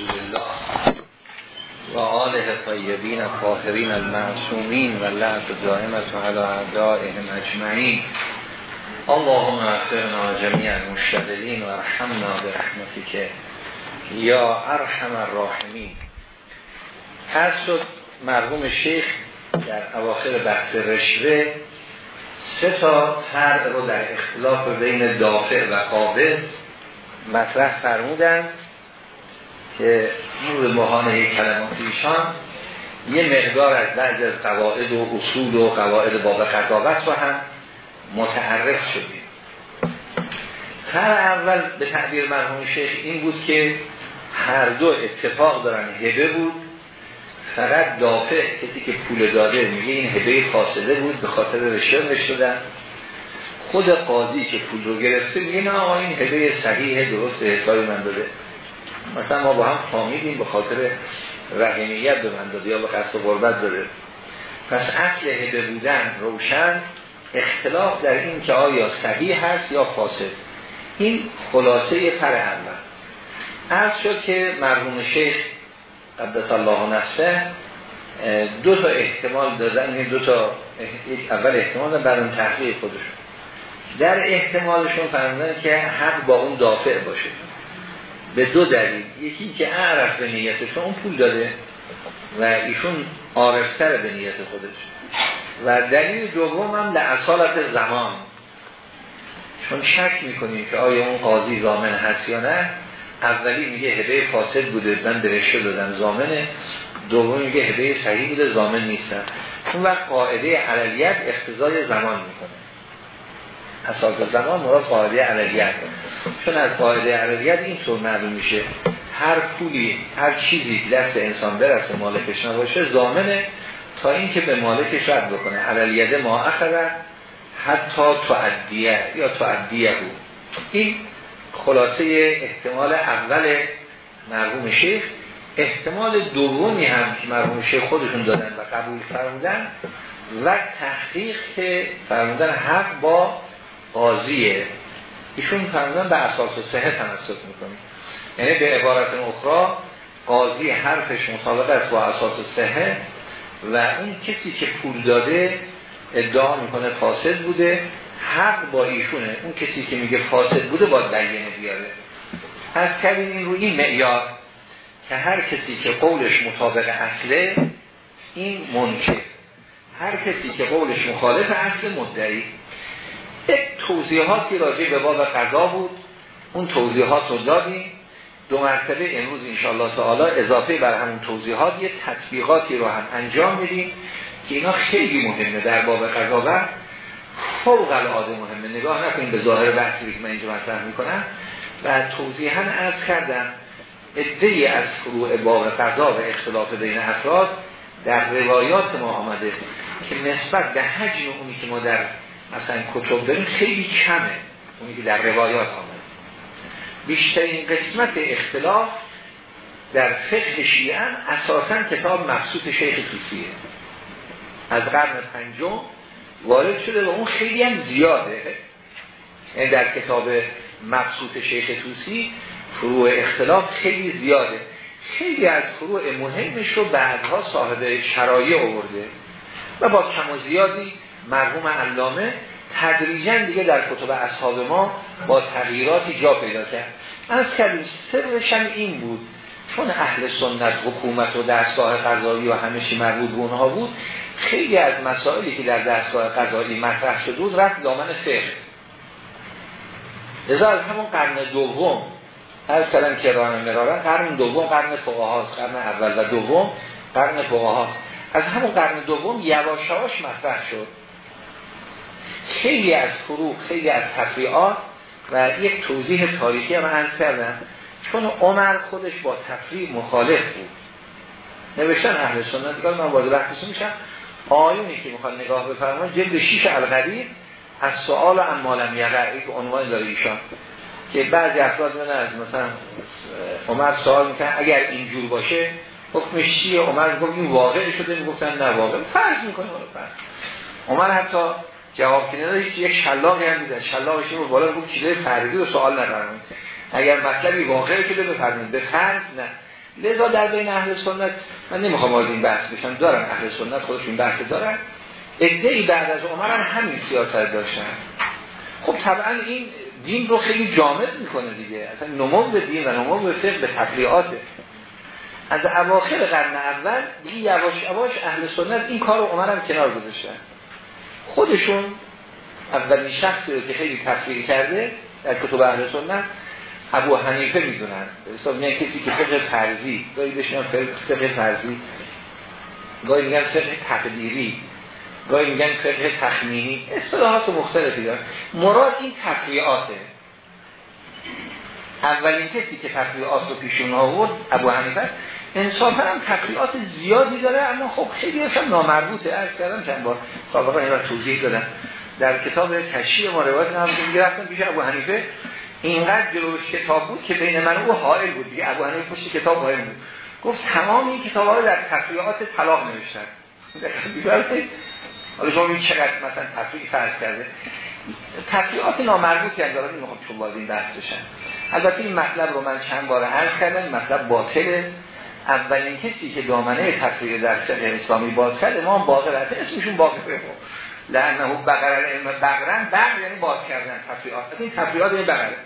رسول الله و آله طیبین طاهرین المعصومین و لعب دائمت و علا اعدائهم اجمعین. اللهم اغفرنا جميع المشتغلین و ارحمنا برحمتك یا ارحم الراحمین. هر شد مرحوم شیخ در اواخر بحث رشوه سه تا فرع رو در اختلاف بین دافع و قابض مطرح فرمودند. که نور مهان یک کلمات ایشان یه مقدار از بعض از قواعد و اصول و قواعد باب قضاوت رو هم متعرف شدیم. فرع اول به تعبیر مرحوم شیخ این بود که هر دو اتفاق دارن هبه بود فقط دافع کسی که پول داده میگه این هبه فاصله بود به خاطر رشوه شدن خود قاضی که پول رو گرفته میگه نه آقا این هبه صحیح درست حسابی من داده. مثلا ما با هم فامیلیم به خاطر رحمیت به من داده یا به قصد قربت داده پس اصل هبه بودن روشن اختلاف در این که آیا صحیح هست یا فاسد. این خلاصه پر اول از شد که مرحوم شیخ قدس الله نفسه دو تا احتمال دادن این دو تا اول احتمال دادن برای تحقیق خودشون. در احتمالشون فرمودن که حق با اون دافع باشه. به دو دلیل. یکی که اعرف به نیتشون اون پول داده و ایشون عارفتر به نیت خودش. و دلیل دوم هم لعصالت زمان. چون شک می‌کنیم که آیا اون قاضی زامن هست یا نه اولی میگه هبه فاسد بوده من درشته دادم زامنه. دومی میگه هبه صحیح بوده زامن نیستم. اون وقت قاعده علیت اختزای زمان می‌کنه. اساس زمان مراد قاعده علیت چون از قاعده علیت اینطور معلوم میشه هر پولی هر چیزی دست انسان برسه مالکش نباشه زامنه تا اینکه به مالکش رد بکنه. علیت ما اخره حتی تعدیه یا تعدیه بود. این خلاصه احتمال اول مرحوم شیخ. احتمال دومی هم که مرحوم شیخ خودشون دادن و قبول فرمودن و تحقیق که فرمودن حق با قاضیه ایشون فرمودن به اساس صحه تمسک می‌کنه. یعنی به عبارت اخرى قاضی حرفش مطابق است با اساس صحه و اون کسی که پول داده ادعا می‌کنه فاسد بوده. حق با ایشونه. اون کسی که میگه فاسد بوده باید بیانه بیاره. از کردیم این رو این معیار که هر کسی که قولش مطابق اصله این منکر. هر کسی که قولش مخالف اصل مدعی. یک توضیحاتی راجع به باب قضا بود. اون توضیحات رو دادیم. دو مرتبه امروز انشاءالله تعالی اضافه بر همون توضیحات یه تطبیقاتی رو هم انجام میدیم که اینا خیلی مهمه در باب قضاوت فوق العاده مهمه. نگاه نکنید به ظاهر بحثی که من اینجا مطرح می‌کنم. و توضیحا از کردم ادهی از فروع باب قضا و اختلاف بین افراد در روایات ما آمده که نسبت به حجم اونی که ما در مثلا کتب داریم خیلی کمه. اونی که در روایات آمده. بیشترین قسمت اختلاف در فقه شیعه اساسا کتاب مخصوص شیخ توسیه از قرن پنجم وارد شده و اون خیلی هم زیاده. یعنی در کتاب مقصود شیخ توسی فروع اختلاف خیلی زیاده. خیلی از فروع مهمش رو بعدها صاحب شرایع آورده و با کم و زیادی مرحوم علامه تدریجا دیگه در کتب اصحاب ما با تغییراتی جا پیدا کرد. از کردیم سرش هم این بود. چون اهل سنت حکومت و دستگاه قضایی و همشی مربوط به اونها بود خیلی از مسائلی که در دستگاه قضایی مطرح شده بود رفت دامن فقه. لذا از همون قرن دوم هر کلم که راه مرارن قرن دوم قرن فقهاست قرن اول و دوم قرن فقهاست. از همون قرن دوم یواشاش مطرح شد. خیلی از فروع خیلی از تفریعات و یک توضیح تاریخی هم عرض کردم. چون عمر خودش با تفریع مخالف بود. نوشتن اهل سنت من وارد بحثش میشم. آیونی که می‌خواد نگاه بفرمایید جلد 6 الغریب از سوال و امالم یقع یک عنوان داره ایشان که بعضی افراد من از مثلا عمر سوال می‌کنن اگر اینجور باشه حکمش چیه؟ عمر می‌گفت این واقع شده می‌گفتن نه واقع فرض می‌کنه عمر حتی جواب که نداره یک شلاقی هم میزن شلاقش رو بالا گفت چیزای فرضی و سوال نکنید اگر مطلبی واقع شده بفرمایید به فرض نه. لذا در بین اهل سنت من نمی‌خوام وارد این بحث بشم. دارم اهل سنت خودشون بحث دارن. ای بعد از عمر هم همین سیاست داشتن. خب طبعا این دین رو خیلی جامد می‌کنه دیگه. اصلا نمو به دین و نمو به فقه به تفریعاته از اواخر قرن اول دیگه یواش یواش اهل سنت این کار رو عمر هم کنار گذاشتن. خودشون اولین شخصی رو که خیلی تفریع کرده در کتب اهل سنت ابو حنیفه می‌دونن. حساب میگن کسی که فقه فرضی گاهی بشنن فقه فرضی. گاهی میگن فقه تقدیری. گاهی میگن فقه تخمینی. اصطلاحات مختلفی دارن. مراد این تفریعاته. اولین کسی که تفریعات رو پیشون آورد ابو حنیفه انصافا هم تفریعات زیادی داره اما خب خیلی هم نامربوطه. از کردم چند بار سابقا این را توضیح دادم در کتاب تشریع ما روایت هم که رفتم پیش ابو حنیفه اینقدر جلوش کتاب بود که بین من و حائل بود. دیگه ابو حنیفه پشت کتاب حائل بود. گفت تمام این کتاب ها در تفریعات طلاق نوشتن. حالا شما این چقدر مثلا تفریع فرض کرده. تفریعات نامربوطی هم دارن نمی‌خوام چون باز این بحث بشن. البته این مطلب رو من چند بار عرض کردم مطلب باطله. اولین کسی که دامنه تفریع در فقه اسلامی باز کرد امام باقر هست اسمشون باقره لعنه بقر العلم بقرن بقر یعنی باز کردن تفریعات این تفریعات این بقره.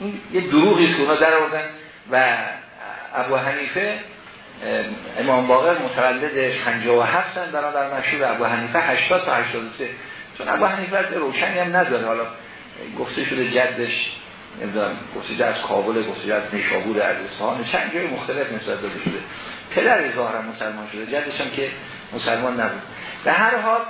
این یه دروغی است که اونا در آوردن و ابو حنیفه امام باقر متولد 57 سن در مشهور ابو حنیفه 80 تا 83 چون ابو حنیفه از روشنی هم نداره. حالا گفته شده جدش نمی‌دونم گفته از کابل گفته از نیشابور از اصفهان چند جای مختلف نسبت داده شده پدر ظاهرا مسلمان شده جدش که مسلمان نبود. به هر حال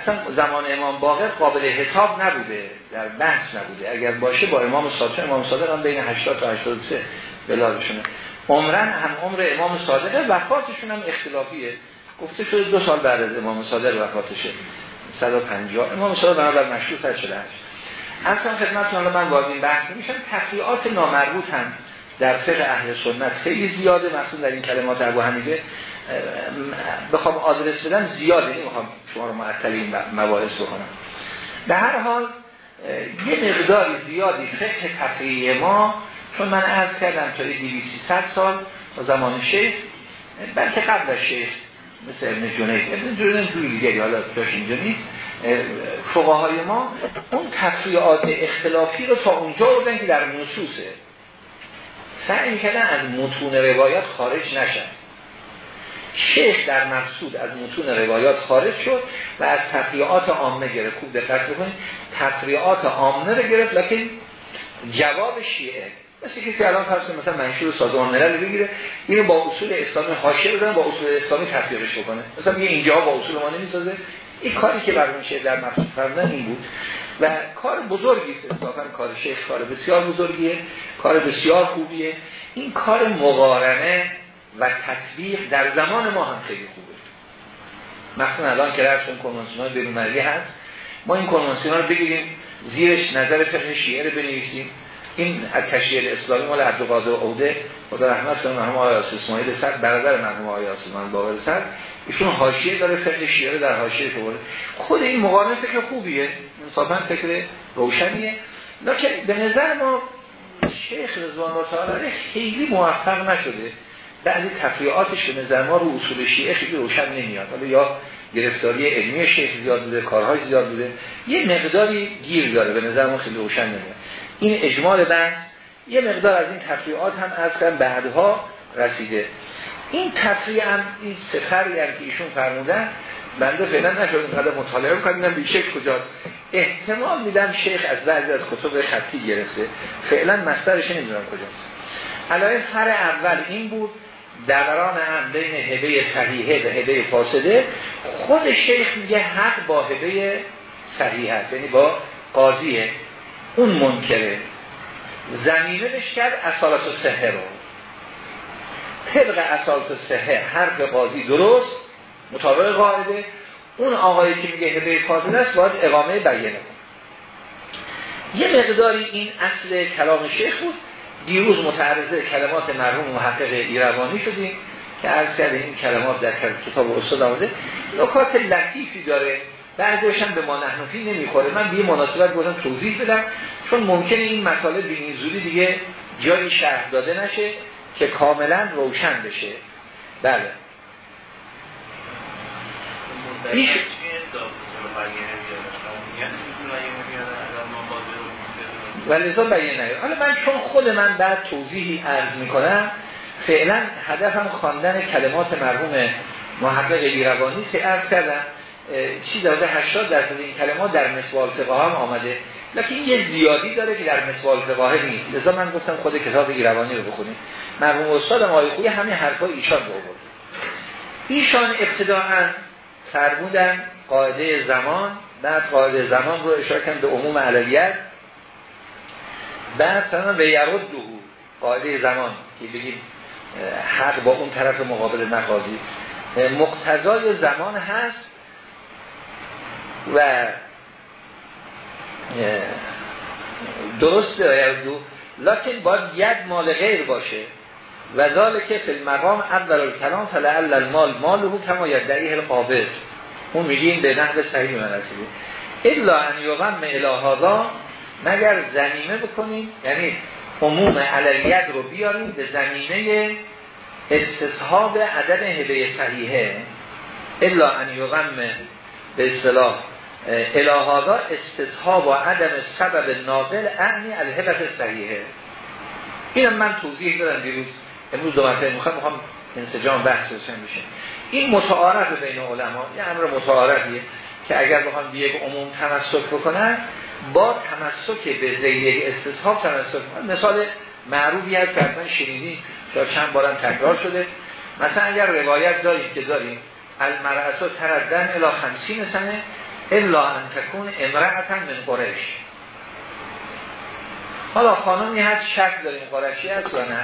اصلا زمان امام باقر قابل حساب نبوده در بحث نبوده. اگر باشه با امام صادق امام صادق هم بین 80 تا 83 بلازشونه عمرن هم عمر امام صادق وفاتشون هم اختلافیه. گفته شده دو سال بعد از امام صادق وفاتشه. 150 امام صادق بنابر مشروط شده است اصلا خدمتتون من وارد بحث میشم. تفریعات نامربوط هم در فقه اهل سنت خیلی زیاده مخصوصا در این کلمات ابو حنیفه. بخوام آدرس بدم زیاده. نمی‌خوام شما رو معطل این مباحث بکنم. به هر حال یه مقداری زیادی فقه تفریع ما چون من عرض کردم تا 200 سال تا زمان شیخ بلکه قبل از شیخ مثل ابن جنید. ابن جنید جوری دیگری حالا داشت اینجا نیست. فقهای ما اون تفریعات اختلافی رو تا اونجا بودن که در نصوصه. سعی کردن از متون روایات خارج نشن. شیخ در مقصود از متون روایات خارج شد و از تفریعات عامه گرفت. خوب دقت بکنید. تفریعات عامه رو گرفت لکن جواب شیعه. مثل که الان فرض مثلا منشور سازمان ملل بگیره اینو با اصول اسلامی حاشیه بزنه با اصول اسلامی تطبیقش بکنه. مثلا میگه اینجا با اصول ما نمی‌سازه. این کاری که برای میشه در مقصود فرمودن این بود. و کار بزرگی است اصلا کار شیخ کار بسیار بزرگیه کار بسیار خوبیه. این کار مقارنه و تطبیق در زمان ما هم خیلی خوبه. مثلا الان که رفتون کنوانسیون بیرونمرگی هست ما این کنوانسیون رو بگیریم زیرش نظر فقه شیعه رو بنویسیم. این از تشریع اسلامی مال عبدالقادر عوده خدا رحمت کنه مرحوم آقای اسماعیل سر برادر مرحوم آقای آسمان باور سر. ایشون حاشیه داره فقه شیعه در حاشیه شده خود این مقارنه فکر خوبیه. انصافا فکر روشنیه. لکن به نظر ما شیخ رضوان الله خیلی موفق نشده. بعضی تفریعاتش به نظر ما رو اصول شیعه خیلی روشن نمیاد. حالا یا گرفتاری علمی شیخ زیاد بوده کارهای زیاد بوده. یه مقداری گیر داره به نظر ما خیلی روشن نمیاد. این اجمال بحث یه مقدار از این تفریعات هم از بعدها رسیده. این تفریع هم این سفری هم که ایشون فرمودن بنده فعلا نشد اینقدر مطالعه کنم به شیخ کجاست؟ احتمال میدم شیخ از بعضی از کتب خطی گرفته. فعلا مسترش نمی‌دونم کجاست. علایه فر اول این بود دوران هم بین هبه صحیحه و هبه فاسده خود شیخ میگه حق با هبه صحیح هست یعنی با قاضیه. اون منکره. زمینه بش کرد اصالت و سهه رو. طبق و سهه حرف قاضی درست مطابق قاعده. اون آقایی که میگه هبه فاسده است باید اقامه بیانه یه مقداری این اصل کلام شیخ بود. دیروز متعرضه کلمات مرحوم محقق ایروانی شدیم که عرض کرده این کلمات در کتاب استاد آمده. نکات لطیفی داره. بعضیش هم به ما نحنفی نمی‌خوره. من به مناسبت گفتم توضیح بدم چون ممکنه این مطالب به این زودی دیگه جایی شرح داده نشه. که کاملا روشن بشه. بله. ایش و لذا بیان حالا من چون خود من بعد توضیحی عرض می‌کنم فعلا هدفم خواندن کلمات مرحوم محقق ایروانی که عرض کردم چی داده؟ 80 درصد این کلمات در مسوال فقه هم آمده. لیکن یه زیادی داره که در مسوال فقه نیست. لذا من گفتم خود کتاب ایروانی رو بخونیم. مرحوم استاد آقای همین حرفای ایشان رو بود ایشان ابتداعا فرمودن قاعده زمان بعد قاعده زمان رو اشاره کردن به عموم علیت بعد فرمان به یرد قاعده زمان که بگیم حق با اون طرف مقابل مقاضی. مقتضای زمان هست و درسته لکن باید ید مال غیر باشه. و که فی المقام اول الکلام فلعل المال ماله کما یدعیه القابض. اون میگیم به نحو صحیح من رسیده الا ان یغم الهادا مگر زمینه بکنیم؟ یعنی عموم علیت رو بیاریم به زمینه استصحاب عدم هبه صحیحه. الا ان یغم به اصطلاح الهادا استصحاب و عدم سبب ناقل اعنی الهبت صحیحه. اینم من توضیح دارم دیروز. امروز دو مرتبه می‌خوام می‌خوام انسجام بحث روشن بشه. این متعارف بین علما یه امر متعارفیه که اگر بخوام به یک عموم تمسک بکنن با تمسک به زیر استصحاب تمسک مثال معروفی هست که اصلا شنیدین شاید چند بارم تکرار شده. مثلا اگر روایت داریم که داریم المرأتو تردن الا خمسین سنه الا ان تکون امرأتا من قرش حالا خانمی هست شک داریم قرشی هست یا نه؟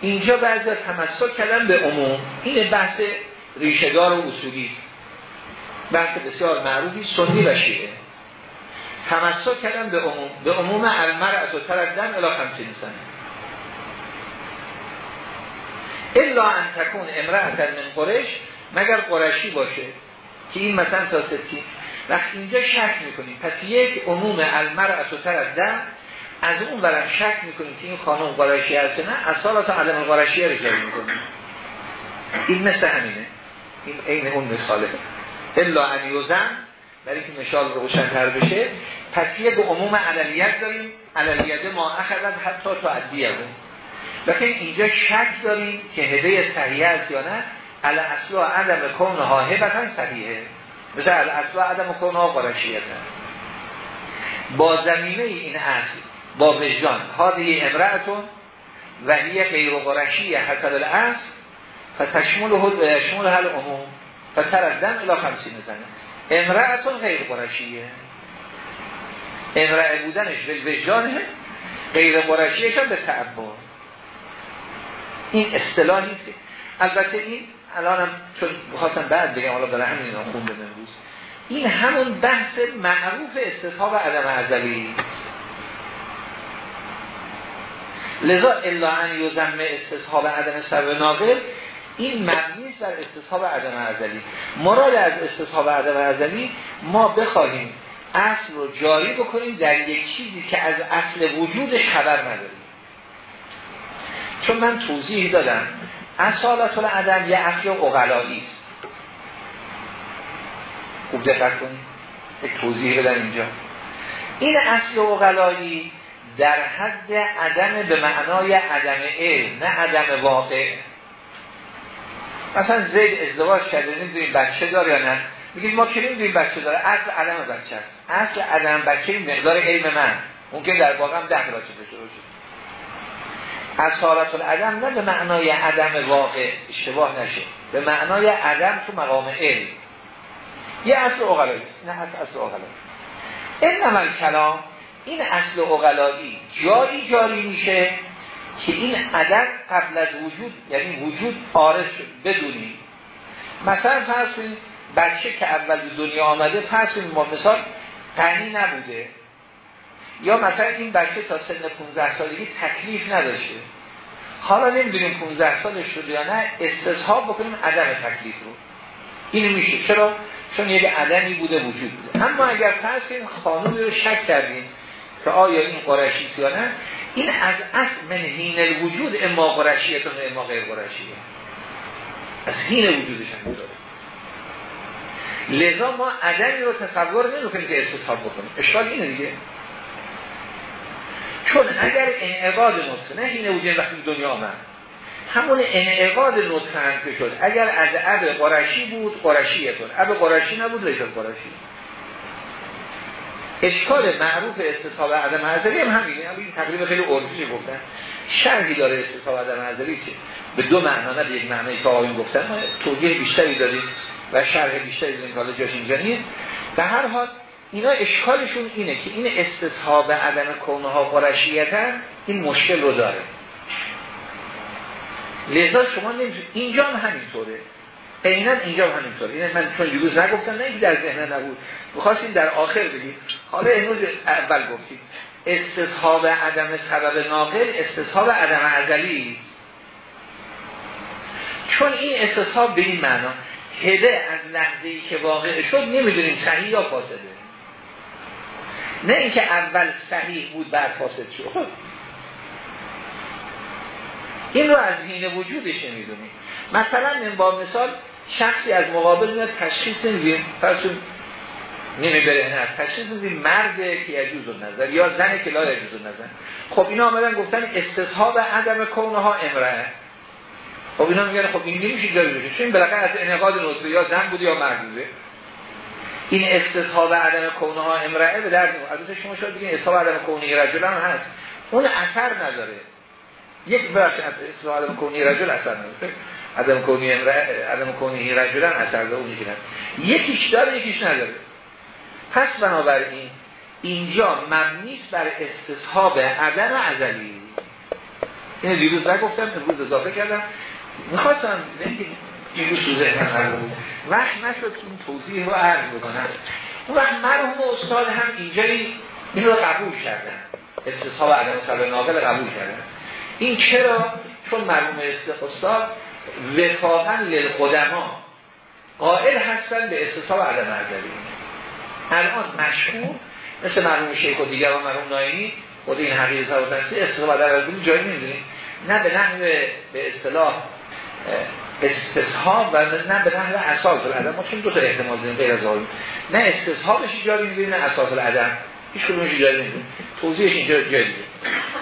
اینجا بعضی از تمسک کردن به عموم. این بحث ریشهدار و اصولی است. بحث بسیار معروفی سنی و شیعه. تمسک کردن به عموم. به عموم المرأت و تردن الا خمسین سنه. الا ان تکون امرأت من قرش مگر قرشی باشه که این مثلا تا ستی وقت اینجا شک می‌کنیم. پس یک عموم المرأت و تردن از اون برم شک می‌کنیم که این خانم قرشی هست نه. اصالات عدم قرشی رو جایی می‌کنیم. این مثل همینه. این عین اون مثاله. الا ان یوزن برای که مثال روشنتر بشه. پس به عموم عللیت داریم. عللیت ما اخذت حتی تو عدیه لیکن اینجا شک داریم که هده صحیح است یا نه. علی اصلا عدم کونها هبتا صحیحه. مثل اصلا عدم کونها قرشیت با زمینه این اصل با وجدان. هذه امرأتون و هی غیر قرشی حسب الاصل فتشمل یشمل هل عموم فتردن الى خمسین زنه امرأتون غیر قرشیه امرأه بودنش به وجدانه غیر قرشیش هم به تعبا این اصطلاح نیست البته این الانم چون بخواستم بعد بگم حالا برای همین اینا خونده امروز این همون بحث معروف استصحاب عدم ازلی. لذا الا ان یزم استصحاب عدم سبب ناقل این مبنی در استصحاب عدم ازلی. مراد از استصحاب عدم ازلی ما بخواهیم اصل رو جاری بکنیم در یک چیزی که از اصل وجودش خبر نداریم. چون من توضیح دادم اصالت العدم یه اصل اقلایی. است خوب دقت کنید. یک توضیح بدم اینجا. این اصل اقلایی در حد عدم به معنای عدم علم نه عدم واقع. مثلا زید ازدواج کرده نمی‌دونیم بچه داره یا نه. میگید ما که نمی‌دونیم بچه داره؟ اصل عدم بچه است. اصل عدم بچه مقدار علم من. ممکن در واقع هم ده بچه بشه باشه اصالت العدم نه به معنای عدم واقع اشتباه نشه. به معنای عدم تو مقام علم یه اصل اغلایی. نه اصل اغلایی. این عمل کلام این اصل اغلایی جایی جاری میشه که این عدد قبل از وجود یعنی وجود آرش بدونیم مثلا فرض کنید بچه که اول به دنیا آمده فرض کنید ما مثال غنی نبوده. یا مثلا این بچه تا سن 15 سالگی تکلیف نداشته. حالا نمی‌دونیم 15 سالش شده یا نه استصحاب بکنیم عدم تکلیف رو. این میشه. چرا؟ چون یک عدمی بوده وجود بوده. اما اگر فرض کنید خانومی رو شک کردیم که آیا این قرشی یا نه این از اصل من هین الوجود اما قرشیه تا اما غیر قرشیه از هین وجودش هم داره لذا ما عدمی رو تصور نمی‌کنیم که استصحاب بکنیم. اشکال اینه دیگه. چون اگر انعقاد نطفه نه هین وجود وقتی دنیا آمد. همون انعقاد نطفه هم که شد. اگر از عب قرشی بود قرشیه کن عب قرشی نبود لیست قرشی اشکال معروف استصحاب عدم حضری هم همینه این تقریبا خیلی عرفی گفتن شرحی داره استصحاب عدم حضری که به دو معنا نه یک معنی که آقایون گفتن. ما توضیح بیشتری داریم و شرح بیشتری داریم حالا جاش اینجا به هر حال اینا اشکالشون اینه که این استصحاب عدم کونه ها قرشیتن این مشکل رو داره. لذا شما نمیشه اینجا هم همینطوره. عینا اینجا هم همینطوره. اینه من چون دیروز نگفتم نه در ذهن نبود. می‌خواستیم در آخر بگیم. حالا امروز اول گفتیم. استصحاب عدم سبب ناقل استصحاب عدم ازلی. چون این استصحاب به این معنا هده از لحظه ای که واقع شد نمی‌دونیم صحیح یا فاسده. نه اینکه اول صحیح بود بعد فاسد شد. این رو از هین وجودش نمی‌دونیم مثلا من با مثال شخصی از مقابل میاد تشخیص نمیدیم فرسون نیمه بره نه. تشخیص نمیدیم مرد که یجوز نظر یا زن که لا یجوز نظر خب اینا آمدن گفتن استصحاب عدم کونه ها امره. خب اینا میگن خب این نمیشه جایی بشه. چون بالاخره از انعقاد نطفه یا زن بوده یا مرد بوده این استصحاب عدم کونه ها امرأه به درد از شما شاید بگین استصحاب عدم کونه رجل هم هست. اون اثر نداره. یک بخش از استصحاب عدم کونه رجل اثر نداره. عدم کونی امرأه عدم کونی رجل هم اثر داره اونی که یکیش داره یکیش نداره. پس بنابراین اینجا مبنیست بر استصحاب عدم ازلی. این دیروز نگفتم امروز اضافه کردم. می‌خواستم دیروز تو بود وقت نشد که این توضیح رو عرض بکنم. اون وقت مرحوم استاد هم اینجا این رو قبول کردن. استصحاب عدم سبب ناقل قبول کردن. این چرا؟ چون مرحوم استاد وفاقا للقدما قائل هستن به استصحاب عدم ازلی الان مشهور مثل مرحوم شیخ و دیگر و مرحوم نایمی خود این حقیقت و تنسی استصحاب عدم ازلی جایی نمی‌دونیم. نه به نحو به اصطلاح استصحاب و نه به نحو اساس العدم ما چون دو تا احتمال داریم غیر از نه استصحابش جاری می‌دونیم نه اساس العدم هیچ کدومش جاری نمی‌دونیم توضیحش اینجا جایی دیگه.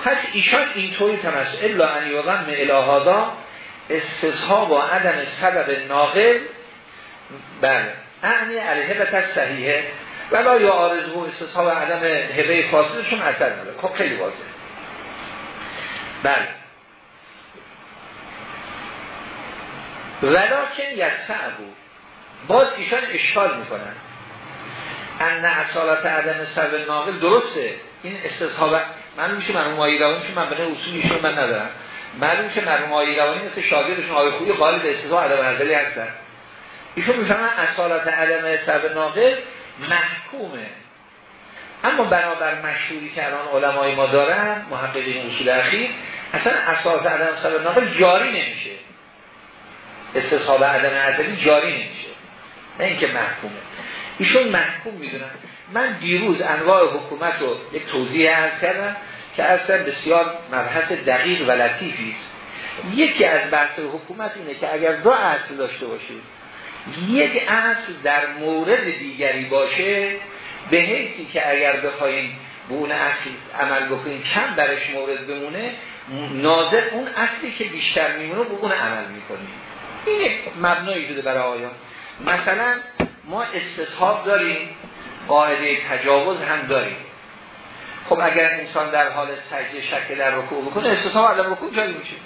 پس ایشان اینطوری تمسل الا ان یغم الهادا استصحاب و عدم سبب ناقل. بله. اعنی علیه و صحیحه ولا یا آرزو استصحاب عدم هبه فاسدشون اثر نداره. خب خیلی واضحه. بله. ولیکن بود باز ایشان اشکال می‌کنن. ان اصالت عدم سبب ناقل درسته. این استصحاب من میشه من اون چون من به اصولیشون من ندارم. معلوم که مرحوم آقای روانی مثل شاگردشون آقای خویی قالب استثناء عدم نظری هستن. ایشون می‌فهمن اصالت عدم سبب ناقل محکومه. اما بنابر مشهوری که الان علمای ما دارن محققین اصول اخیر اصلا اصالت عدم سبب ناقل جاری نمیشه. استصحاب عدم ازلی جاری نمیشه. نه اینکه محکومه. ایشون محکوم می‌دونن. من دیروز انواع حکومت رو یک توضیح عرض کردم که اصلا بسیار مبحث دقیق و لطیفی است. یکی از بحث حکومت اینه که اگر دو اصل داشته باشید یک اصل در مورد دیگری باشه به حیثی که اگر بخوایم به اون اصل عمل بکنیم کم برش مورد بمونه ناظر اون اصلی که بیشتر میمونه به اون عمل می‌کنیم یک مبنایی شده برای آیان؟ مثلا ما استصحاب داریم قاعده تجاوز هم داریم. خب اگر انسان در حال سجده شکل در رکوع بکنه استثاب عدم رکوع جاری میشه.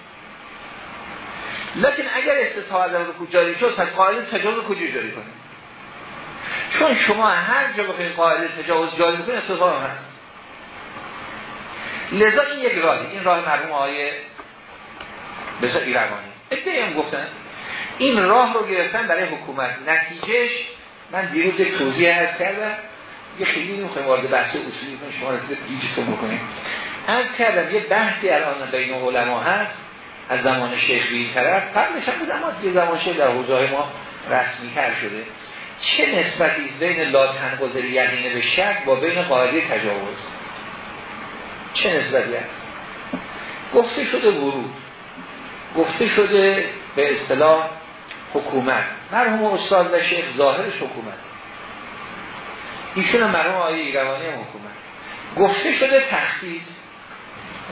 لیکن اگر استثاب عدم رکوع جاری شد پس قاعده تجاوز کجا جاری کنه؟ چون شما هر جا بخواید قاعده تجاوز جاری استثاب هم هست. لذا این یک راهی این راه مرحوم آیه بسا ایروانی ادهی هم گفتن. این راه رو گرفتن برای حکومت. نتیجهش من دیروز یک توضیح هست کردم. یه خیلی نمی‌خوایم وارد بحث اصولی کنیم. شما رو گیجتون بکنیم؟ از کردم یه بحثی الان بین علما هست. از زمان شیخ به این طرف. قبلش هم زمان یه زمان شیخ در حوزه ما رسمی تر شده. چه نسبتی بین لا تنقضی یقینه به شک با بین قاعده تجاوز؟ چه نسبتی هست گفته شده ورود. گفته شده به اصطلاح حکومت. مرحوم استاد و شیخ ظاهرش حکومت. ایشون مرحوم آیه ایروانی هم حکومت. گفته شده تخصیص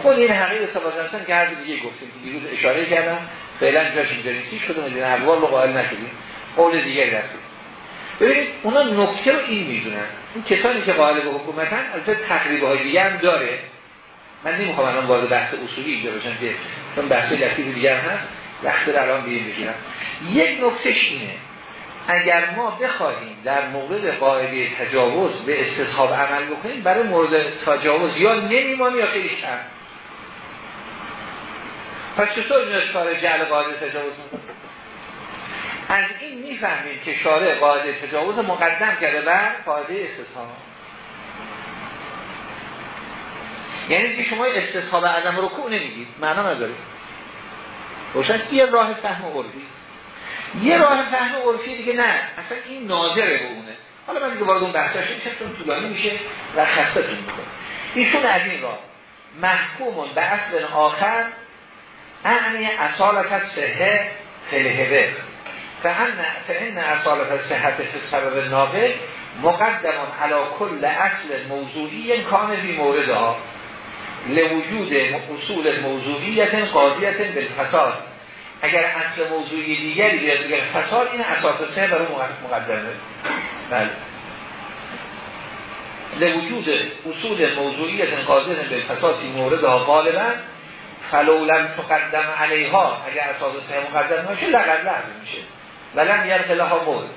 خود این حقیقت ثابت که هر دیگه گفتیم که دیروز اشاره کردم. فعلا جاش اینجا نیست. شده؟ مدین احوال رو قائل نشدیم. قول دیگری رفتیم ببینید اونا نکته رو این می‌دونن. این کسانی که قائل به حکومتن البته تقریبه های دیگه هم داره. من نمی‌خوام الان وارد بحث اصولی اینجا باشم که چون بحث لطیف دیگر هست. وقت رو الان بیریم بگیرم یک نکتهش اینه. اگر ما بخواهیم در مورد قاعده تجاوز به استصحاب عمل بکنیم برای مورد تجاوز یا نمیمانی یا خیلی کم. پس چطور این کار جعل قاعده تجاوز؟ از این می‌فهمیم که شارع قاعده تجاوز مقدم کرده بر قاعده استصحاب. یعنی که شما استصحاب عدم رکوع نمیگید. معنا نداره. روشن. یه راه فهم عرفی. یه راه فهم عرفی دیگه نه. اصلا این ناظره به اونه. حالا من دیگه وارد اون بحثش میشم چون طولانی میشه و خستتون می‌کنه. ایشون از این راه. محکومون به اصل آخر. اعنی اصالت سهه فلهبه فان اصالت صحت سبب ناقل مقدمان علا کل اصل موضوعی کان بی مورد ها. لوجود اصول موضوعیت قاضیت بالفساد. اگر اصل موضوعی دیگری بیاد دیگر فساد این اساس سه برای مقدمه. بله. لوجود اصول موضوعیت قاضیت بالفساد این مورد ها غالبا فلولم تقدم علیها. اگر اساس سه مقدم باشه لقد لحظه میشه. ولم یرق لها مورد.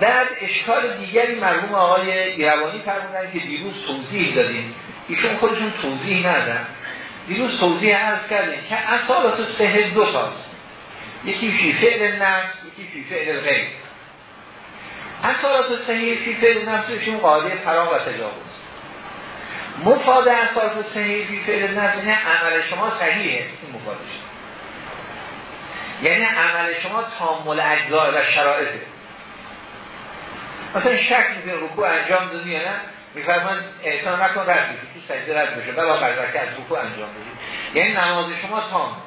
بعد اشکال دیگری مرحوم آقای ایروانی فرمودن که دیروز توضیح دادیم. ایشون خودشون توضیح ندن دیروز توضیح عرض کردیم که اصالات سه دو تاست یکی فی فعل نفس یکی فی فعل غیر. اصالات صحیح فی فعل نفسشون قاعده فرا و تجاوز مفاد اصالات صحیح فی فعل نفس یعنی عمل شما صحیحه. این مفادش. یعنی عمل شما تامل اجزاء و شرائطه مثلا شک می‌کنه رکوع انجام دادی یا نه؟ میفرمان احسان نکن رد تو سجده رد بشه. بلا برزه از رکوع انجام بدی. یعنی نماز شما تام.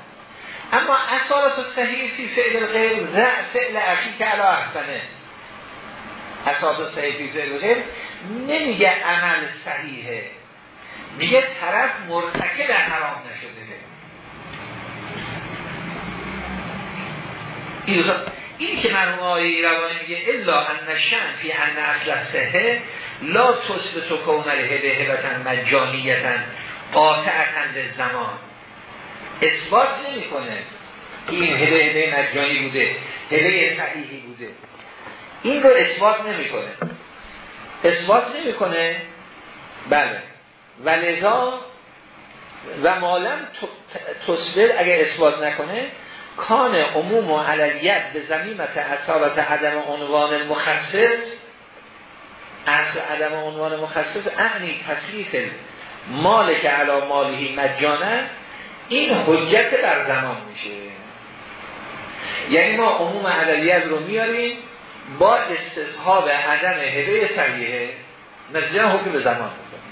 اما اصالت صحیح فی فعل غیر فعل اخی که علا احسنه. اساس صحیح فی فعل غیر نمیگه عمل صحیحه. میگه طرف مرتکب حرام نشده. این که مرحوم آیه روانی میگه الا ان شن فی ان اصل سهه لا تصبت و کون الهبه هبتن مجانیتن قاطعتن زمان. اثبات نمی‌کنه. این هبه هبه مجانی بوده. هبه صحیحی بوده. این رو اثبات نمی‌کنه. اثبات نمی‌کنه؟ بله. ولذا و مالم تصبر اگر اثبات نکنه کان عموم و علیت به زمیمت اصابت عدم عنوان المخصص اصل عدم عنوان مخصص اعنی تسلیف مال که علا مالی مجانه این حجت در زمان میشه. یعنی ما عموم عدلیت رو میاریم با استصحاب عدم هبه صحیحه نتیجه حکم به زمان می‌کنیم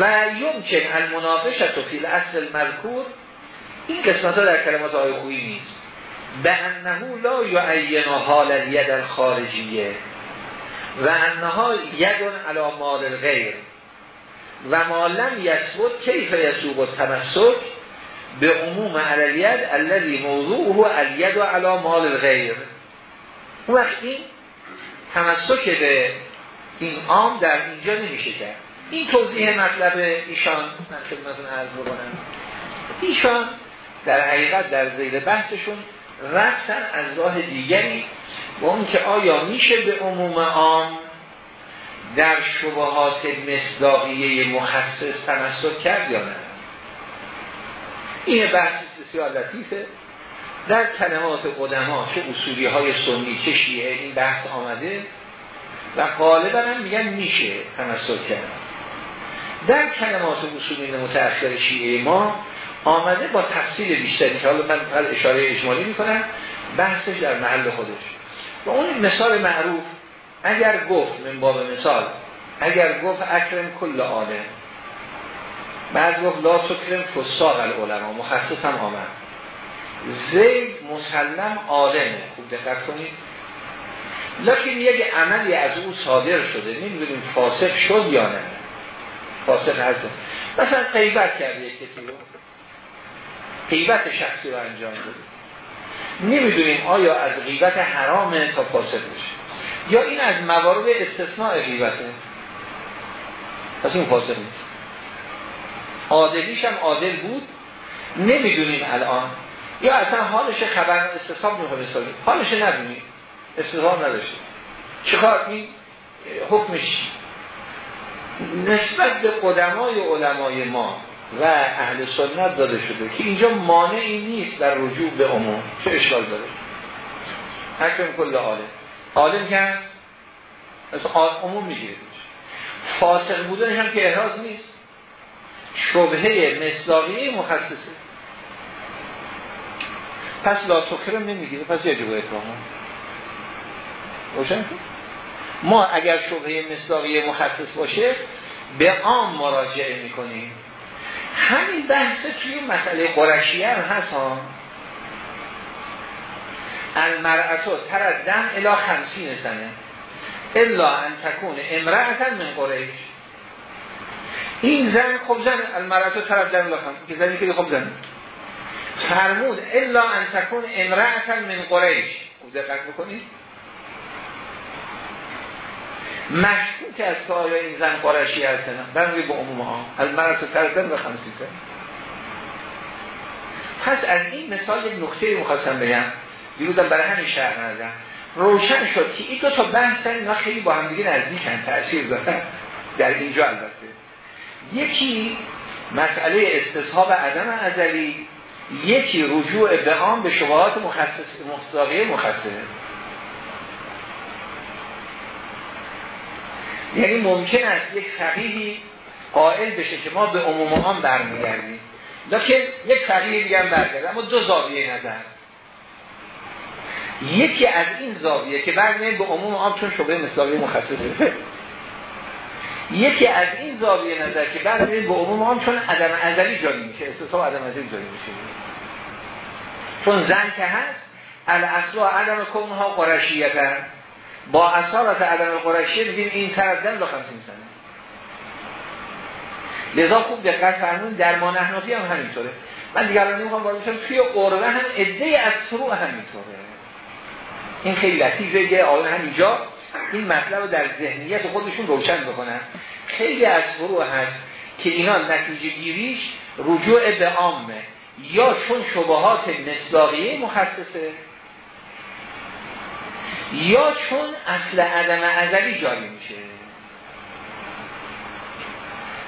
و یمکن المناقشت و فیل اصل مذکور این قسمت ها در کلمات آقای خویی نیست. به انهو لا یعین حال الید الخارجیه. و انها یدون علا مال الغیر. و مالم یسبت کیف یسوب و تمسک به عموم علالید الذي موضوعه الید علا مال الغیر. اون وقت تمسک به این عام در اینجا نمیشه کرد. این توضیح مطلب ایشان من خدمتون عرض بکنم. ایشان در حقیقت در زیر بحثشون رفتن از راه دیگری با اون که آیا میشه به عموم عام در شبهات مصداقیه مخصص تمسک کرد یا نه؟ این بحث بسیار لطیفه. در کلمات قدما چه اصولی های سنی چه شیعه این بحث آمده و غالبا هم میگن میشه تمسک کرد. در کلمات اصولی متأخر شیعه ما آمده با تفصیل بیشتری که حالا من اشاره اجمالی می‌کنم بحثش در محل خودش. و اون مثال معروف اگر گفت من باب مثال اگر گفت اکرم کل آله بعد گفت لا تکرم فساق العلماء مخصص هم آمد. زید مسلم عالمه خوب دقت کنید. لکن یک عملی از او صادر شده نمی‌دونیم فاسق شد یا نه. فاسق هست مثلا قیبت کرده یک کسی رو. قیبت شخصی رو انجام داده نمی‌دونیم آیا از غیبت حرامه تا فاسق بشه یا این از موارد استثناء غیبته. پس این فاسق نیست. عادلیش هم عادل بود. نمی‌دونیم الان. یا اصلا حالش خبر استصحاب می‌خواه بسازیم حالش ندونیم استثاب نداشته چیکار؟ این حکمش نسبت به قدمای علمای ما و اهل سنت داده شده که اینجا مانعی نیست در رجوع به عموم. چه اشکال داره؟ حکم کل عالم. عالم که هست از عموم می‌گیره. فاسق بودنش هم که احراز نیست. شبهه مصداقیه مخصصه. پس لا تکرم نمی‌گیره پس یجب اکرام روشن ما اگر شبهه مصداقیه مخصص باشه به عام مراجعه می‌کنیم. همین بحث توی مسئله قرشیه هم هست ها. المرأتو تردم الا خمسین سنه الا ان تکون امرأتا من قریش. این زن خب زن المرأتو تردم الا خمسین. که زنی که خب زن فرمود الا ان تکون امرأتا من قریش. خوب دقت بکنید. مشکوک از که این زن قرشی هستن. برمی به عموم ها. از مرات تردن و خمسی پس از این مثال یک نکته مخواستم بگم. دیروزم برای همین شهر نردم روشن شد که این دو تا بحث اینا خیلی با هم دیگه نزدیکن. تأثیر دارن. در اینجا البته. یکی مسئله استصحاب عدم ازلی یکی رجوع به آن به شبهات مخصص مخصصه. یعنی ممکن است یک فقیهی قائل بشه که ما به عموم آن برمیگردیم. لیکن یک فقیه دیگه هم برگرده اما دو زاویه نظر. یکی از این زاویه که برمیگرد به عموم آن چون شبه مثالی مخصصه. یکی از این زاویه نظر که برمیگرد به عموم آن چون عدم ازلی جاری میشه استثاب عدم ازلی جاری میشه. چون زن که هست الاصلا عدم کنها قرشیتن با اصالت عدم قرشی میگیم این تردن دو خمسین سنه لذا خوب دقت فرمون در ما هم همینطوره. من دیگر الان نمی‌خوام وارد بشم توی قربه هم عده از فروع همینطوره. این خیلی لطیفه یه آقای همینجا. این مطلب رو در ذهنیت خودشون روشن بکنن. خیلی از فروع هست که اینا نتیجه گیریش رجوع به عامه. یا چون شبهات مصداقیه مخصصه یا چون اصل عدم ازلی جاری میشه.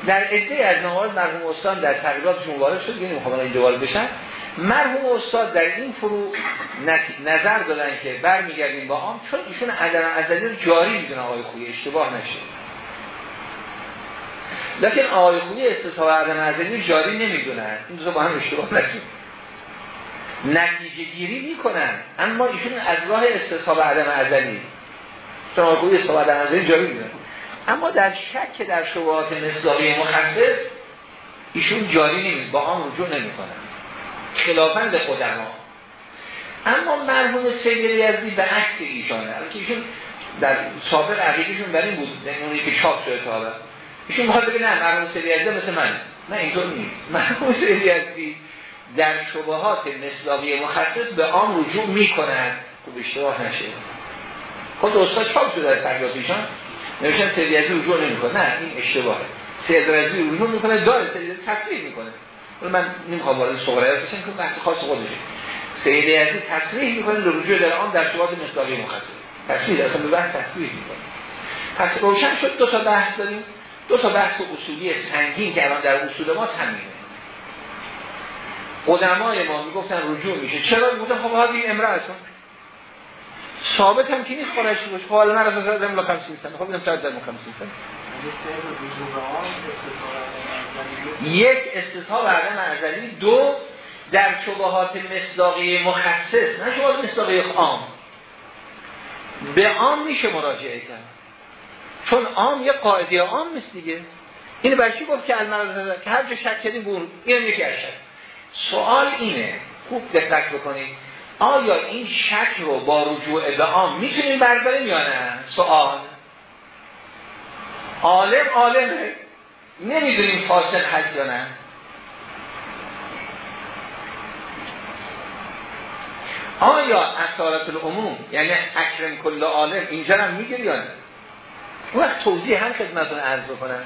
در عده از نماز مرحوم استاد در تقریباتشون وارد شد یعنی می‌خوام این دوال بشن مرحوم استاد در این فرو نظر دادن که برمیگردیم با آم چون ایشون عدم ازلی رو جاری می‌دونه آقای خوی اشتباه نشه. لیکن آقای خوی استصحاب عدم ازلی جاری نمی‌دونن. این دو با هم اشتباه نشید نتیجه گیری می‌کنن. اما ایشون از راه استصحاب عدم ازلی. آقای استصحاب عدم ازلی جاری می‌دونن اما در شک در شبهات مصداقی مخصص ایشون جاری نمید با آن رجوع نمی کنن. خلافند قدما اما. مرحوم سید یزدی به عکس ایشانه که ایشون در سابق عقیدشون بر این بود اونی که چاپ شده تا ایشون می‌خواد بگه نه مرحوم سید مثل من. نه اینطور نیست. مرحوم سید در شبهات مصداقی مخصص به آن رجوع می‌کنن خوب اشتباه نشه. خود استاد چاپ شده در تقریبات ایشان یزدی رجوع نمی‌کنه. نه این اشتباهه. سید یزدی رجوع می‌کنه داره سید یزدی تصریح می‌کنه. من نمی‌خوام وارد صغرایات بشم که بحث خاص خودشه. سید یزدی تصریح می‌کنه رجوع در آن در شبهات مصداقی مخصص. تصریح اصلا به بحث تصریح می‌کنه. پس روشن شد دو تا بحث داریم. دو تا بحث اصولی سنگین که الان در اصول ما تمینه قدمای ما می‌گفتن رجوع میشه. چرا؟ بوده خب هادی امرأتون ثابت هم که نیست قرشی باشه. خب نرسل زدم لا 50 سنه خب اینم شاید در 50 سنه یک استصحاب عدم ازلی دو در شبهات مصداقی مخصص نه شبهات مصداقی عام. به عام میشه مراجعه کرد. چون عام یه قاعده عام نیست دیگه. این برشی گفت که المرض که هر جا شک کردیم بون. این یکی از شک. سوال اینه خوب دقت بکنید آیا این شک رو با رجوع به آن می‌تونیم برداریم یا نه؟ سوال. عالم عالمه. نمی‌دونیم فاسق هست یا نه. آیا اصالت العموم یعنی اکرم کل عالم اینجا هم میگه یا نه؟ وقت توضیح هم خدمتون عرض بکنم.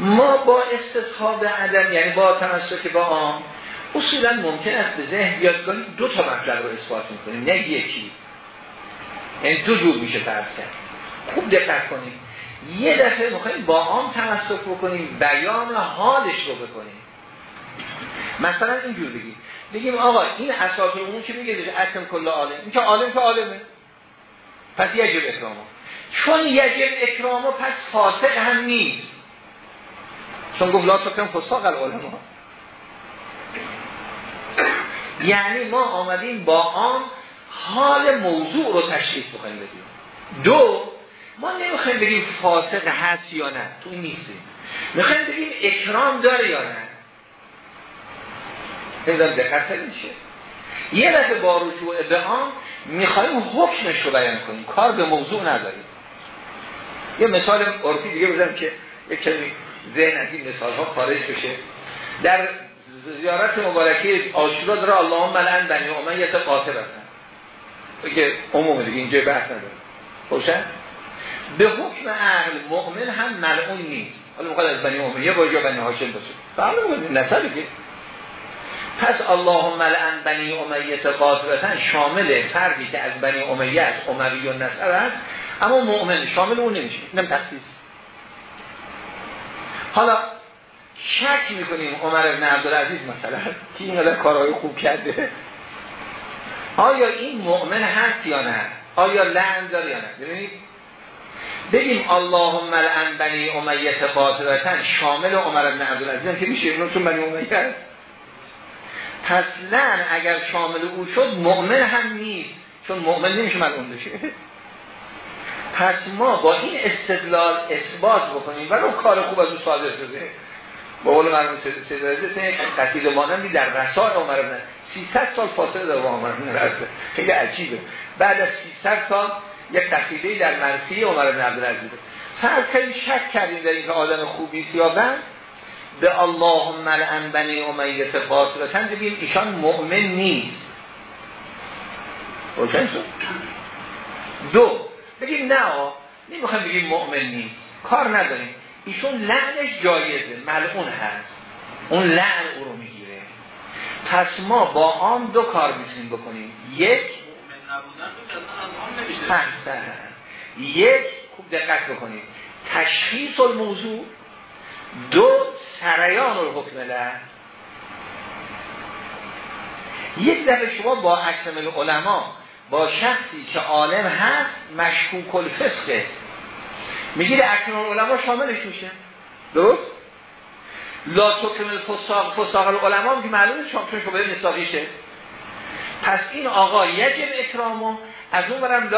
ما با استصحاب عدم یعنی با تمسک با عام اصولا ممکن است به ذهن بیاد کنیم دو تا مطلب رو اثبات می‌کنیم نه یکی. یعنی دو جور میشه فرض کرد. خوب دقت کنیم یه دفعه می‌خوایم با عام تمسک بکنیم بیان حالش رو بکنیم. مثلا اینجور بگیم بگیم آقا این اساس اون که میگه اکرم کل عالم. این که عالم که عالمه. پس یجب اکرامو چون یجب اکرامو پس فاسق هم نیست. چون گفت لا تکرم فساق العلماء. یعنی ما آمدیم با آن حال موضوع رو تشخیص بخوایم بدیم. دو ما نمی‌خوایم بگیم فاسق هست یا نه. تو نیستیم می‌خوایم بگیم اکرام داره یا نه. نمی‌دونم دقت میشه یه دفعه با رجوع به آن می‌خوایم حکمش رو بیان کنیم. کار به موضوع نداریم. یه مثال عرفی دیگه بزنم که یک کمی ذهن از این مثال ها خارج بشه. در زیارت مبارکه آشورا داره اللهم ملعن بنی امیت قاطر هستن که عموم دیگه اینجا بحث نداره. خوشن به حکم اهل مؤمن هم ملعون نیست. حالا مقدر از بنی امیه با بنی هاشم باشه. بله نسبه که پس اللهم ملعن بنی امیت قاطبتن شامل فردی که از بنی امیه است اموی و نصر است. اما مؤمن شامل اون نمیشه. اینم تخصیص. حالا شک می‌کنیم عمر بن عبدالعزیز مثلا که این قدر کارهای خوب کرده. آیا این مؤمن هست یا نه؟ آیا لعن داره یا نه؟ ببینید. بگیم اللهم ملعن بنی امیت قاطبتن شامل عمر بن عبدالعزیز که میشه اینو چون بنی امیت پس لعن اگر شامل او شد مؤمن هم نیست چون مؤمن نمیشه ملعون بشه. پس ما با این استدلال اثبات بکنیم و کار خوب از او صادر شده. با قول مرمون سید عزیز یک قصید مانندی در رسال عمر بن 300 سال فاصله داره با عمر بن خیلی عجیبه. بعد از 300 سال یک قصیده در مرسی عمر بن عبدالعزیز فرض خیلی شک کردیم در اینکه آدم خوبی سیابن به اللهم ملعن بنی امیت قاطبتن بگیم ایشان مؤمن نیست. روشن شد؟ دو. بگیم نه نمی‌خوایم بگیم مؤمن نیست. کار نداریم. ایشون لعنش جایزه ملعون هست. اون لعن او رو می‌گیره. پس ما با آن دو کار می‌تونیم بکنیم. یک یک خوب دقت بکنیم تشخیص الموضوع دو سریان الحکم لعن یک دفعه شما با اکمل علما با شخصی که عالم هست مشکوک الفسقه می‌گیره اکنون علما شاملش میشه. درست؟ لا تکمل فساق فساق العلماء که معلومه چون شبه نساقیشه. پس این آقا یجب اکرامو از اون برم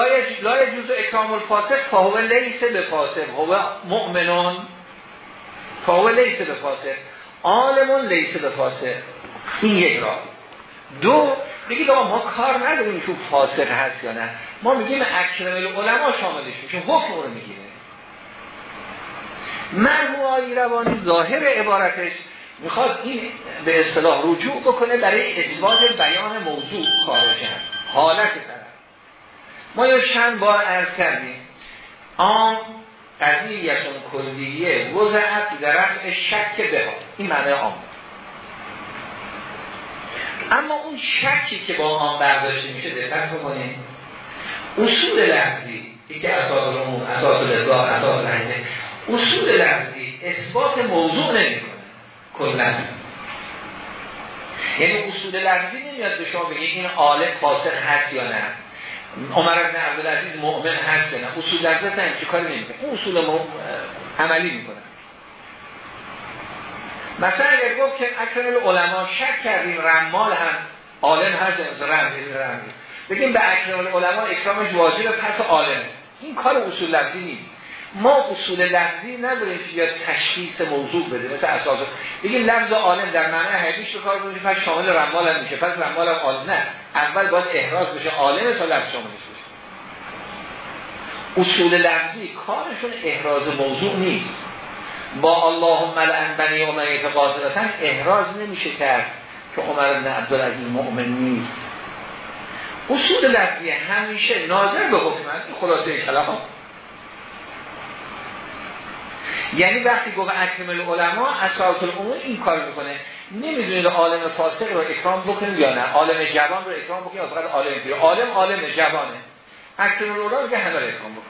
لا یجوز اکرام الفاسق فهو لیسه به فاسق هو مؤمنون فهو لیسه به فاسق عالمون لیسه به فاسق این یک راه. دو بگید آقا ما کار نداریم که فاسق هست یا نه. ما میگیم اکرم العلماء شاملش میشه. حکم رو می‌گیره مرحوم آقای روانی ظاهر عبارتش می‌خواد این به اصطلاح رجوع بکنه برای اثبات بیان موضوع خارجن حالت طرف. ما یا چند بار عرض کردیم. آن قضیهتون کلیه وضعت در رفع شک به این معنی آن اما اون شکی که با آن برداشته میشه دقت بکنیم. اصول لفظی یکی اساس العموم اساس الادعا اساس رنگه اصول لفظی اثبات موضوع نمی‌کنه. کلا. یعنی اصول لفظی نمیاد به شما بگه این عالم فاسق هست یا نه. عمر بن عبدالعزیز مؤمن هست یا نه. اصول لفظی هم چه کاری نمی‌کنه. اون اصول عملی می‌کنه. مثلا اگر گفت که اکرم العلماء شک کردیم رمال هم عالم هست رم بگیم به اکرم العلماء اکرامش واجب پس عالم. این کار اصول لفظی نیست. ما اصول لفظی نداریم که یا تشخیص موضوع بده مثل اساس. بگیم لفظ عالم در معنی حقیقیش رو کار کنیم پس شامل رمال هم میشه. پس رمال هم عالم نه. اول باید احراز بشه عالم تا لفظ شاملش بشه. اصول لفظی کارشون احراز موضوع نیست. با اللهم لعن بنی امیه قاطبتا احراز نمیشه کرد که عمر بن عبدالعزیز مؤمن نیست. اصول لفظی همیشه ناظر به حکم خلاصه کلام یعنی وقتی گفت اکرم العلماء اساس الامور این کار می‌کنه. نمی‌دونید عالم فاسق رو اکرام بکنید یا نه. عالم جوان رو اکرام بکنید یا فقط عالم پیر. عالم عالم جوانه. اکرم العلماء میگه همه رو اکرام بکن.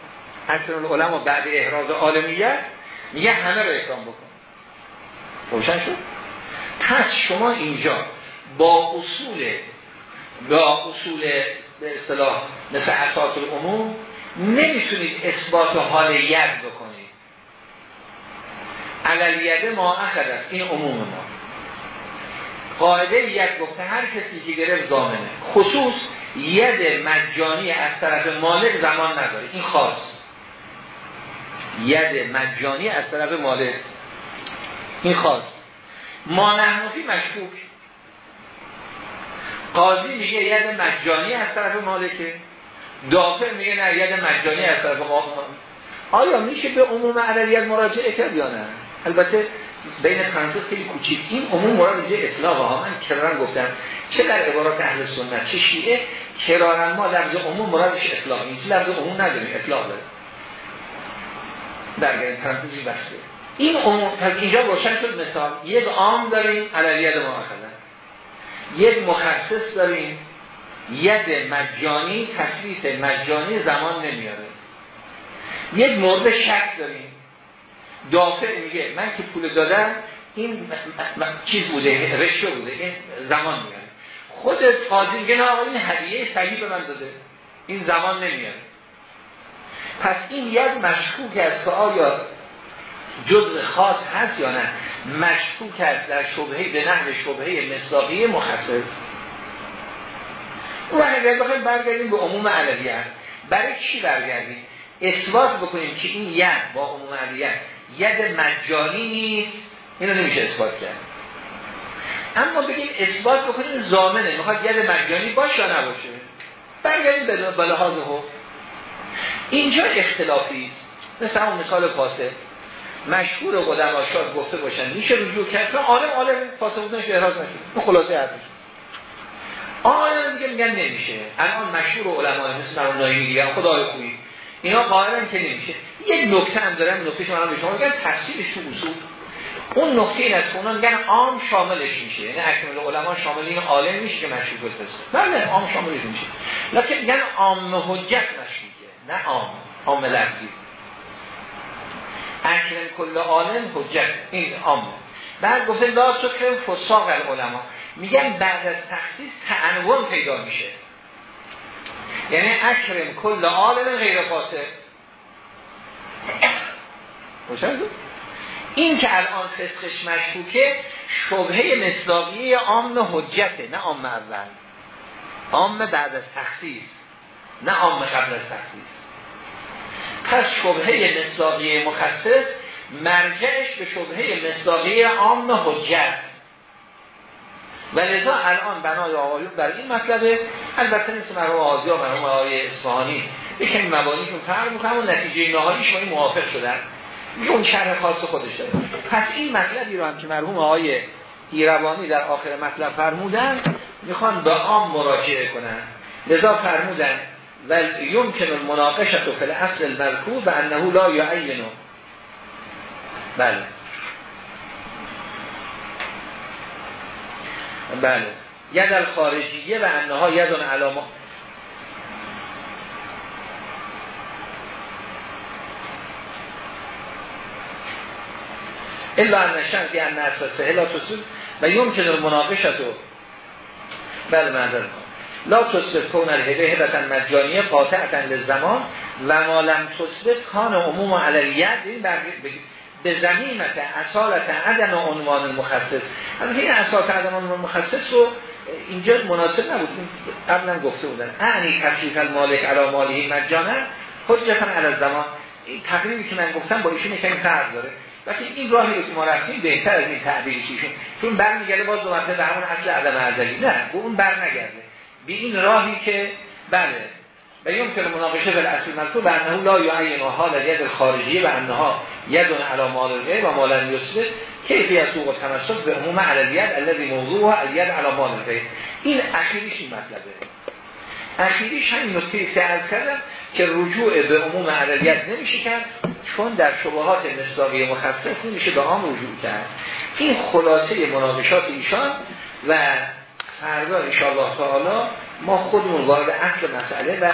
اکرم العلماء بعد احراز عالمیت میگه همه رو اکرام بکن. روشن شد؟ پس شما اینجا با اصول با اصول به اصطلاح مثل اساس العموم نمی‌تونید اثبات حال ید بکنید. علیده ما اخدر این عموم ما. قاعده ید گفته هر کسی که گرفت زامنه. خصوص ید مجانی از طرف مالک زمان نداره. این خاص. ید مجانی از طرف مالک. این خاص. ما نحنفی مشکوک. قاضی میگه ید مجانی از طرف مالکه دافع میگه نه ید مجانی از طرف مالک آیا میشه به عموم عدلیت مراجعه کرد یا نه؟ البته بین پرانتز خیلی کوچیک. این عموم مراد جه اطلاق ها. من کرارن گفتم چه در عبارات اهل سنت چه شیعه کرارن ما لفظ عموم مرادش اطلاق این لفظ عموم نداریم اطلاق داره در پرانتزی بسته این عموم پس اینجا روشن شد مثال. یک عام داریم علیت مؤاخذه یک مخصص داریم. ید مجانی تصریف مجانی زمان نمیاره. یک مورد شک داریم. دافع میگه من که پول دادم این چیز بوده رشوه بوده این زمان میاره. خود قاضی میگه نه این هدیه صحیح به من داده. این زمان نمیاره. پس این یک مشکوک است که آیا جزء خاص هست یا نه؟ مشکوک است در شبهه به نحو شبهه مصداقی مخصص. و اگر بخوایم برگردیم به عموم علیت برای چی برگردیم؟ اثبات بکنیم که این ید با عموم علیت ید مجانی نیست. اینو نمیشه اثبات کرد. اما بگیم اثبات بکنیم زامنه. می‌خواد ید مجانی باشه یا نباشه؟ برگردیم به لحاظ حکم. اینجا اختلافی است. مثل همون مثال فاسد مشهور قدم شاد گفته باشن. میشه رجوع کرد. چون عالم عالم فاسد بودنش احراز نشد این خلاصه حرفش عالم دیگه میگن نمیشه. الان مشهور علما مثل مرحوم نایمی خدای خوبی. اینا قائلن که نمیشه. یک نکته هم دارم نکته شما به شما میگن تفسیرش تو اصول. اون نکته این است اونا میگن عام شاملش میشه. یعنی اکمل علما شامل این عالم میشه که مشروع بسته بله عام شاملش میشه. لکن میگن عام حجت مشروعه نه عام عام لفظی. اکرم کل عالم حجت. این عام. بعد گفته لا تکرم فساق العلماء میگن بعد از تخصیص تعنون پیدا میشه. یعنی اکرم کل عالم غیر فاسق. این که الان فسقش مشکوکه شبهه مصداقی عام حجته نه عام اول. عام بعد از تخصیص نه عام قبل از تخصیص. پس شبهه مصداقی مخصص مرجعش به شبهه مصداقی عام حجت. و لذا الان بنای آقایون برای این مطلبه. البته مثل مرحوم آزی و مرحوم آقای اصفهانی. یکمی مبانیشون فرق می‌کنم و نتیجه نهایی شما موافق شدن. اون شرح خاص خودش داره. پس این مطلبی رو هم که مرحوم آقای ایروانی در آخر مطلب فرمودن می‌خوان به عام مراجعه کنن. لذا فرمودن و یمکن المناقشت و فل اصل المرکوب و انه لا یعینو. بله. بله. ید الخارجیه و انها یدون علامه. الا ان شرطی ان اساسه لا تصل و یمکن المناقشت. و بله معذر لا تصبت کون الهبه هبتا مجانیه قاطعتا لزمان و ما لم تصبت کان عموم علیت این به زمینت اصالت عدم عنوان مخصص. اما این اصالت عدم عنوان مخصص رو اینجا مناسب نبود. قبلا گفته بودن. اعنی تفریف المالک علا مالی مجانه. حجتا علی زمان این تقریبی که من گفتم با ایشون کمی فرق داره. وقتی این راهی رو که ما رفتیم بهتر از این تعبیری چیشون. چون برمیگرده باز دو مرتبه به همون اصل عدم ازلی نه اون برنگرده. به این راهی که بله و یوم که مناقشه به اصل مذکور به انه لا یعین حال ید خارجیه و انها یدون علا مال و مال یسبه کیفی از سوق تمسک به عموم علیت الذی موضوع الید علا مال این اخیریش این مطلبه. اخیریش همین نکته که عرض کردم که رجوع به عموم علیت نمیشه کرد چون در شبهات مصداقی مخصص نمیشه به آن رجوع کرد. این خلاصه مناقشات ایشان و فردا انشاءالله تعالی ما خودمون وارد اصل مسئله و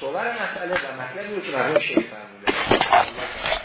صور مسئله و مطلبی رو که مرحوم شیخ فرموده.